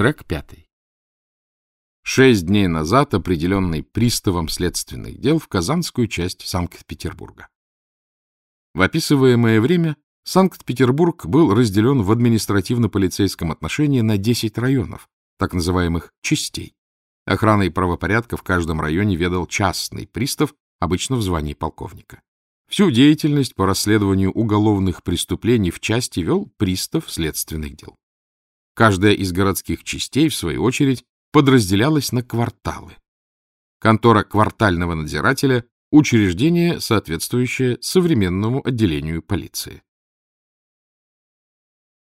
Трек пятый. Шесть дней назад, определенный приставом следственных дел в Казанскую часть Санкт-Петербурга. В описываемое время Санкт-Петербург был разделен в административно-полицейском отношении на 10 районов, так называемых частей. Охраной правопорядка в каждом районе ведал частный пристав, обычно в звании полковника. Всю деятельность по расследованию уголовных преступлений в части вел пристав следственных дел. Каждая из городских частей, в свою очередь, подразделялась на кварталы. Контора квартального надзирателя – учреждение, соответствующее современному отделению полиции.